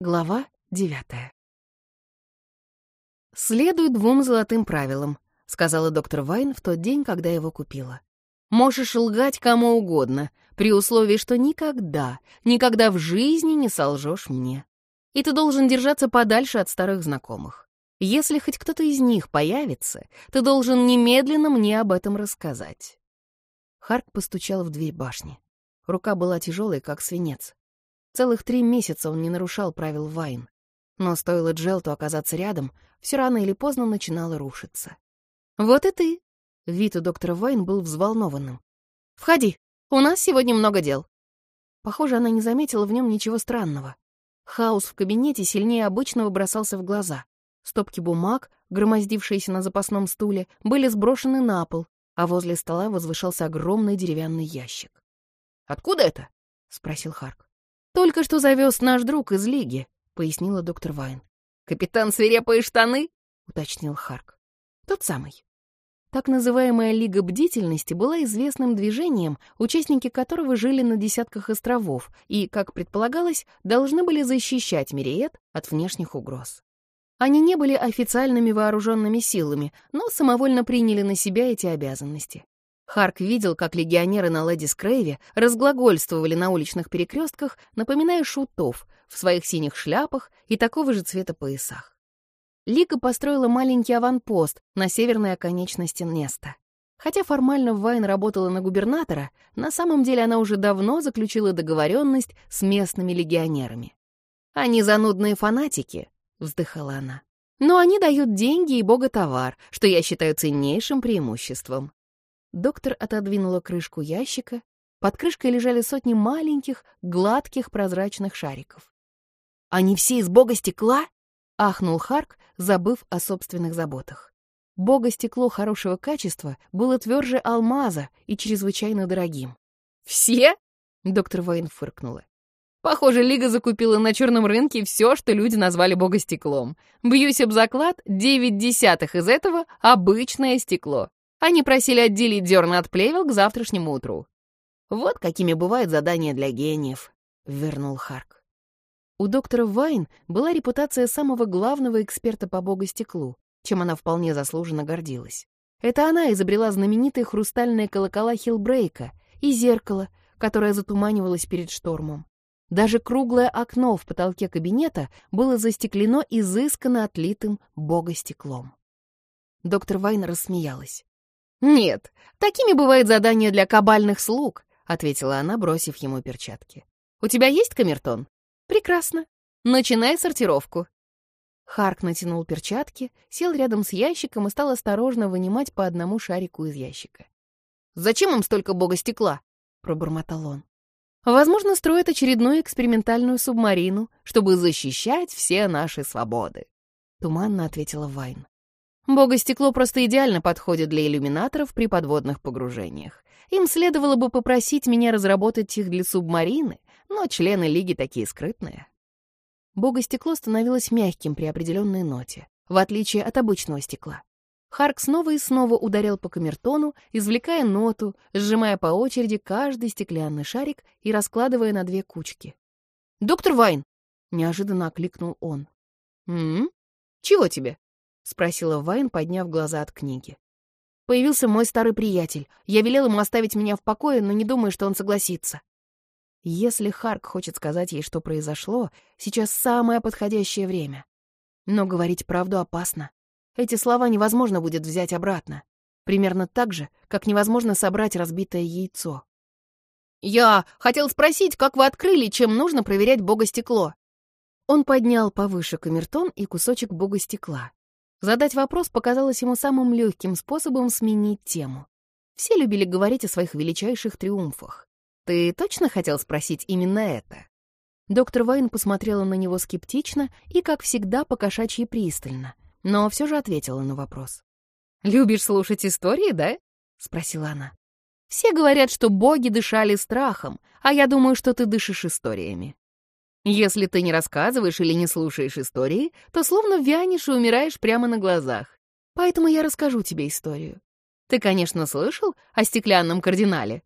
Глава девятая. «Следуй двум золотым правилам», — сказала доктор Вайн в тот день, когда его купила. «Можешь лгать кому угодно, при условии, что никогда, никогда в жизни не солжешь мне. И ты должен держаться подальше от старых знакомых. Если хоть кто-то из них появится, ты должен немедленно мне об этом рассказать». Харк постучал в дверь башни. Рука была тяжелой, как свинец. Целых три месяца он не нарушал правил Вайн. Но стоило Джелту оказаться рядом, все рано или поздно начинало рушиться. «Вот и ты!» Вид у доктора Вайн был взволнованным. «Входи, у нас сегодня много дел». Похоже, она не заметила в нем ничего странного. Хаос в кабинете сильнее обычного бросался в глаза. Стопки бумаг, громоздившиеся на запасном стуле, были сброшены на пол, а возле стола возвышался огромный деревянный ящик. «Откуда это?» — спросил Харк. «Только что завез наш друг из Лиги», — пояснила доктор Вайн. «Капитан свирепые штаны?» — уточнил Харк. «Тот самый». Так называемая Лига Бдительности была известным движением, участники которого жили на десятках островов и, как предполагалось, должны были защищать Мириет от внешних угроз. Они не были официальными вооруженными силами, но самовольно приняли на себя эти обязанности. Харк видел, как легионеры на Леди Скрейве разглагольствовали на уличных перекрестках, напоминая шутов в своих синих шляпах и такого же цвета поясах. Лига построила маленький аванпост на северной оконечности Неста. Хотя формально Вайн работала на губернатора, на самом деле она уже давно заключила договоренность с местными легионерами. «Они занудные фанатики», — вздыхала она. «Но они дают деньги и бога-товар, что я считаю ценнейшим преимуществом. Доктор отодвинула крышку ящика. Под крышкой лежали сотни маленьких, гладких, прозрачных шариков. «Они все из бога стекла?» — ахнул Харк, забыв о собственных заботах. Бога стекло хорошего качества было тверже алмаза и чрезвычайно дорогим. «Все?» — доктор Вейн фыркнула. «Похоже, Лига закупила на черном рынке все, что люди назвали богостеклом. Бьюсь об заклад, девять десятых из этого — обычное стекло. Они просили отделить зерна от плевел к завтрашнему утру. «Вот какими бывают задания для гениев», — вернул Харк. У доктора Вайн была репутация самого главного эксперта по богостеклу, чем она вполне заслуженно гордилась. Это она изобрела знаменитые хрустальные колокола Хилбрейка и зеркало, которое затуманивалось перед штормом. Даже круглое окно в потолке кабинета было застеклено изысканно отлитым богостеклом. Доктор Вайн рассмеялась. «Нет, такими бывают задания для кабальных слуг», — ответила она, бросив ему перчатки. «У тебя есть камертон?» «Прекрасно. Начинай сортировку». Харк натянул перчатки, сел рядом с ящиком и стал осторожно вынимать по одному шарику из ящика. «Зачем им столько бога стекла?» — пробормотал он. «Возможно, строят очередную экспериментальную субмарину, чтобы защищать все наши свободы», — туманно ответила Вайн. Богостекло просто идеально подходит для иллюминаторов при подводных погружениях. Им следовало бы попросить меня разработать их для субмарины, но члены Лиги такие скрытные. Богостекло становилось мягким при определенной ноте, в отличие от обычного стекла. Харк снова и снова ударял по камертону, извлекая ноту, сжимая по очереди каждый стеклянный шарик и раскладывая на две кучки. «Доктор Вайн!» — неожиданно окликнул он. «М? Чего тебе?» — спросила Вайн, подняв глаза от книги. «Появился мой старый приятель. Я велел ему оставить меня в покое, но не думаю, что он согласится». Если Харк хочет сказать ей, что произошло, сейчас самое подходящее время. Но говорить правду опасно. Эти слова невозможно будет взять обратно. Примерно так же, как невозможно собрать разбитое яйцо. «Я хотел спросить, как вы открыли, чем нужно проверять бога стекло?» Он поднял повыше камертон и кусочек бога стекла. Задать вопрос показалось ему самым легким способом сменить тему. Все любили говорить о своих величайших триумфах. «Ты точно хотел спросить именно это?» Доктор Вайн посмотрела на него скептично и, как всегда, покошачьи пристально, но все же ответила на вопрос. «Любишь слушать истории, да?» — спросила она. «Все говорят, что боги дышали страхом, а я думаю, что ты дышишь историями. Если ты не рассказываешь или не слушаешь истории, то словно вянешь и умираешь прямо на глазах. Поэтому я расскажу тебе историю. Ты, конечно, слышал о стеклянном кардинале?»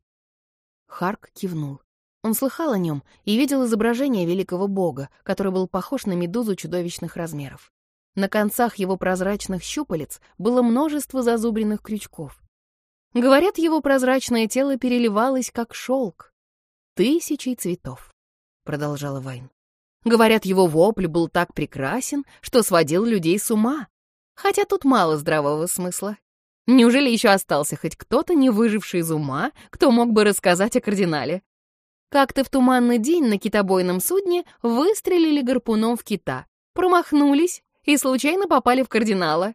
Харк кивнул. Он слыхал о нем и видел изображение великого бога, который был похож на медузу чудовищных размеров. На концах его прозрачных щупалец было множество зазубренных крючков. Говорят, его прозрачное тело переливалось, как шелк. Тысячи цветов, — продолжала Вайн. Говорят, его вопль был так прекрасен, что сводил людей с ума. Хотя тут мало здравого смысла. Неужели еще остался хоть кто-то, не выживший из ума, кто мог бы рассказать о кардинале? Как-то в туманный день на китобойном судне выстрелили гарпуном в кита, промахнулись и случайно попали в кардинала.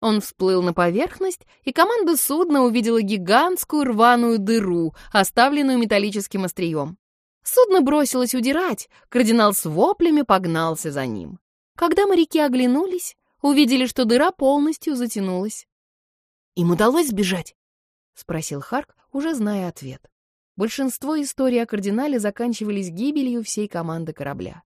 Он всплыл на поверхность, и команда судна увидела гигантскую рваную дыру, оставленную металлическим острием. Судно бросилось удирать, кардинал с воплями погнался за ним. Когда моряки оглянулись, увидели, что дыра полностью затянулась. «Им удалось сбежать?» — спросил Харк, уже зная ответ. Большинство историй о кардинале заканчивались гибелью всей команды корабля.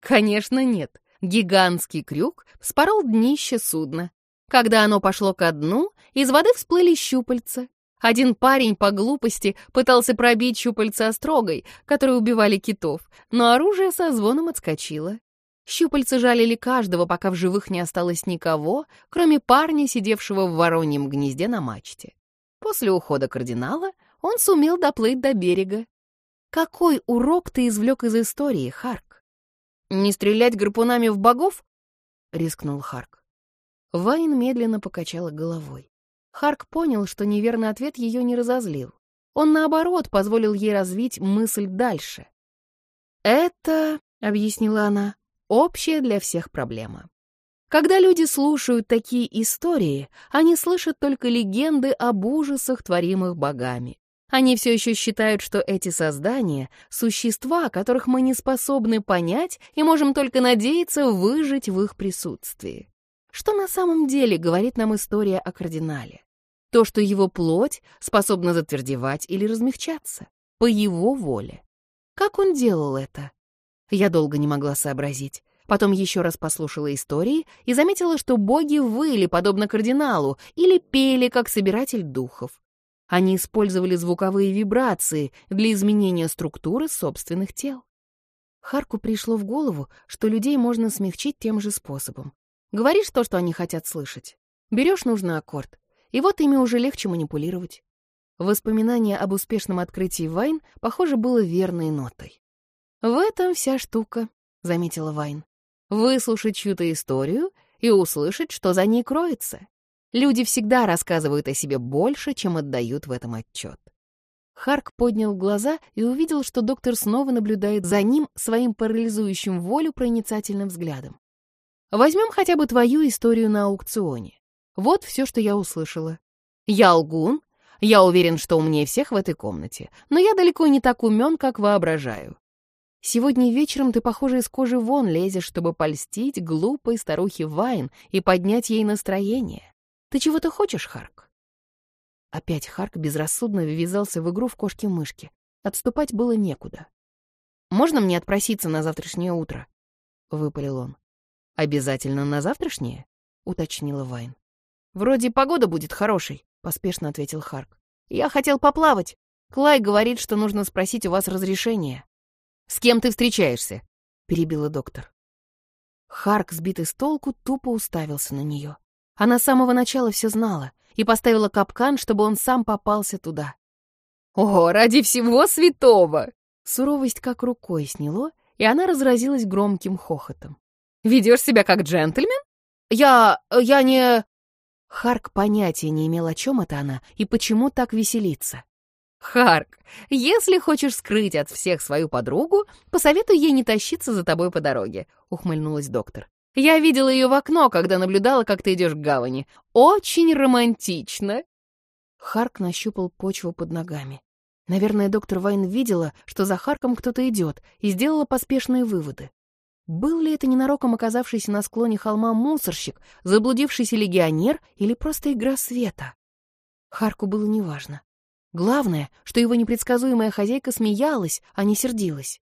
Конечно, нет. Гигантский крюк спорол днище судна. Когда оно пошло ко дну, из воды всплыли щупальца. Один парень по глупости пытался пробить щупальца острогой, которые убивали китов, но оружие со звоном отскочило. Щупальца жалили каждого, пока в живых не осталось никого, кроме парня, сидевшего в вороньем гнезде на мачте. После ухода кардинала он сумел доплыть до берега. Какой урок ты извлек из истории, Харк? «Не стрелять гарпунами в богов?» — рискнул Харк. Вайн медленно покачала головой. Харк понял, что неверный ответ ее не разозлил. Он, наоборот, позволил ей развить мысль дальше. «Это, — объяснила она, — общая для всех проблема. Когда люди слушают такие истории, они слышат только легенды об ужасах, творимых богами. Они все еще считают, что эти создания — существа, которых мы не способны понять и можем только надеяться выжить в их присутствии. Что на самом деле говорит нам история о кардинале? То, что его плоть способна затвердевать или размягчаться, по его воле. Как он делал это? Я долго не могла сообразить. Потом еще раз послушала истории и заметила, что боги выли, подобно кардиналу, или пели, как собиратель духов. Они использовали звуковые вибрации для изменения структуры собственных тел. Харку пришло в голову, что людей можно смягчить тем же способом. Говоришь то, что они хотят слышать. Берешь нужный аккорд, и вот ими уже легче манипулировать. Воспоминание об успешном открытии Вайн, похоже, было верной нотой. «В этом вся штука», — заметила Вайн. «Выслушать чью-то историю и услышать, что за ней кроется. Люди всегда рассказывают о себе больше, чем отдают в этом отчет. Харк поднял глаза и увидел, что доктор снова наблюдает за ним своим парализующим волю проницательным взглядом. Возьмем хотя бы твою историю на аукционе. Вот все, что я услышала. Я лгун, я уверен, что умнее всех в этой комнате, но я далеко не так умен, как воображаю. Сегодня вечером ты, похоже, из кожи вон лезешь, чтобы польстить глупой старухе Вайн и поднять ей настроение. Ты чего-то хочешь, Харк?» Опять Харк безрассудно ввязался в игру в кошки-мышки. Отступать было некуда. «Можно мне отпроситься на завтрашнее утро?» — выпалил он. «Обязательно на завтрашнее?» — уточнила Вайн. «Вроде погода будет хорошей», — поспешно ответил Харк. «Я хотел поплавать. Клай говорит, что нужно спросить у вас разрешения». «С кем ты встречаешься?» — перебила доктор. Харк, сбитый с толку, тупо уставился на нее. Она с самого начала все знала и поставила капкан, чтобы он сам попался туда. «О, ради всего святого!» Суровость как рукой сняло, и она разразилась громким хохотом. «Ведешь себя как джентльмен? Я... я не...» Харк понятия не имел, о чем это она и почему так веселится. «Харк, если хочешь скрыть от всех свою подругу, посоветуй ей не тащиться за тобой по дороге», — ухмыльнулась доктор. Я видела ее в окно, когда наблюдала, как ты идешь к гавани. Очень романтично!» Харк нащупал почву под ногами. Наверное, доктор Вайн видела, что за Харком кто-то идет, и сделала поспешные выводы. Был ли это ненароком оказавшийся на склоне холма мусорщик, заблудившийся легионер или просто игра света? Харку было неважно. Главное, что его непредсказуемая хозяйка смеялась, а не сердилась.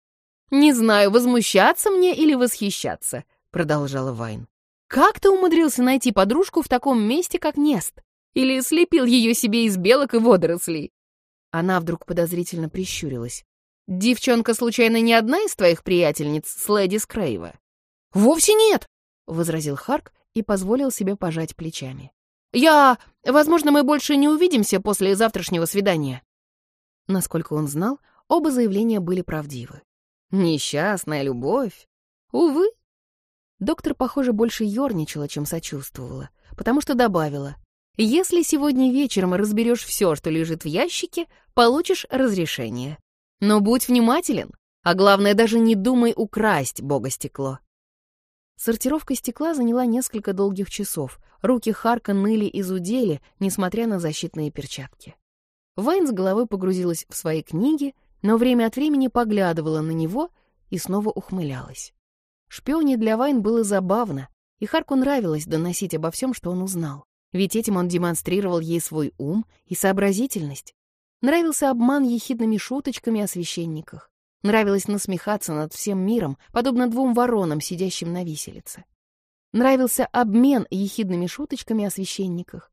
«Не знаю, возмущаться мне или восхищаться», продолжала Вайн. «Как ты умудрился найти подружку в таком месте, как Нест? Или слепил ее себе из белок и водорослей?» Она вдруг подозрительно прищурилась. Девчонка случайно не одна из твоих приятельниц с леди Скрейва?» «Вовсе нет!» — возразил Харк и позволил себе пожать плечами. «Я... Возможно, мы больше не увидимся после завтрашнего свидания». Насколько он знал, оба заявления были правдивы. Несчастная любовь. Увы. Доктор, похоже, больше ерничала, чем сочувствовала, потому что добавила, «Если сегодня вечером разберешь все, что лежит в ящике, получишь разрешение. Но будь внимателен, а главное, даже не думай украсть бога стекло». Сортировка стекла заняла несколько долгих часов. Руки Харка ныли и зудели, несмотря на защитные перчатки. Вайн с головой погрузилась в свои книги, но время от времени поглядывала на него и снова ухмылялась. Шпионе для Вайн было забавно, и Харку нравилось доносить обо всем, что он узнал. Ведь этим он демонстрировал ей свой ум и сообразительность. Нравился обман ехидными шуточками о священниках. Нравилось насмехаться над всем миром, подобно двум воронам, сидящим на виселице. Нравился обмен ехидными шуточками о священниках.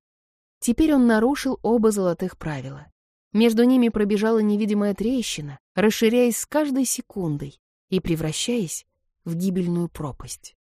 Теперь он нарушил оба золотых правила. Между ними пробежала невидимая трещина, расширяясь с каждой секундой и превращаясь в гибельную пропасть.